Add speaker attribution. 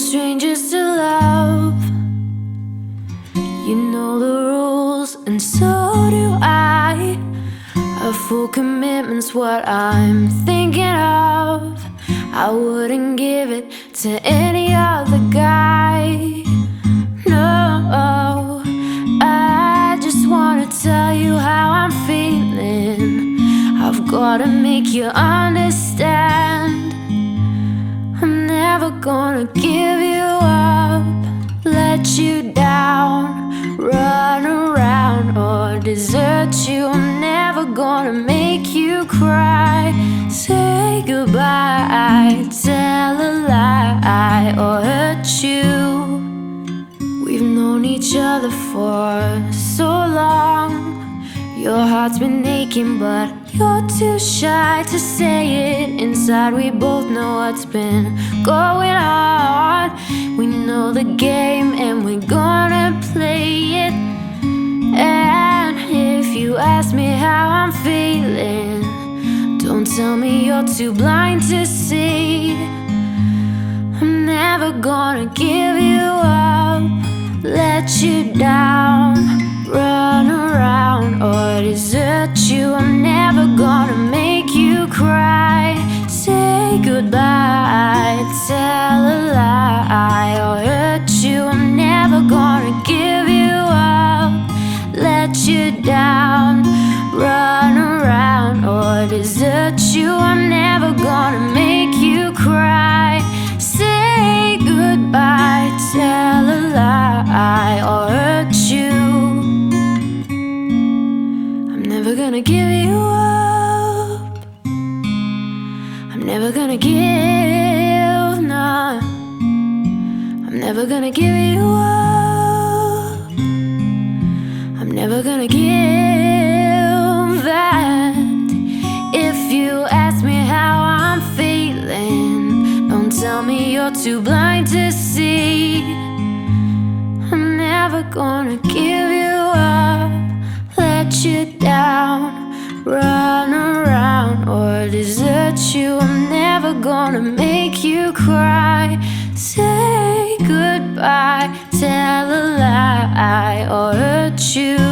Speaker 1: strangers to love. You know the rules, and so do I. A full commitment's what I'm thinking of. I wouldn't give it to any other guy. No, I just wanna tell you how I'm feeling. I've gotta make you understand. Never gonna give you up, let you down, run around or desert you. I'm never gonna make you cry. Say goodbye, tell a lie or hurt you. We've known each other for so. Your heart's been aching, but you're too shy to say it. Inside, we both know what's been going on. We know the game, and we're gonna play it. And if you ask me how I'm feeling, don't tell me you're too blind to see. I'm never gonna give you up, desert you. I'm never gonna make you cry. Say goodbye, tell a lie I'll hurt you. I'm never gonna give you up, let you down, run around or desert you. I'm never give you up. I'm never gonna give, no. I'm never gonna give you up. I'm never gonna give that. If you ask me how I'm feeling, don't tell me you're too blind to see. I'm never gonna give chase you down, run around, or desert you. I'm never gonna make you cry. Say goodbye, tell a lie, or hurt you.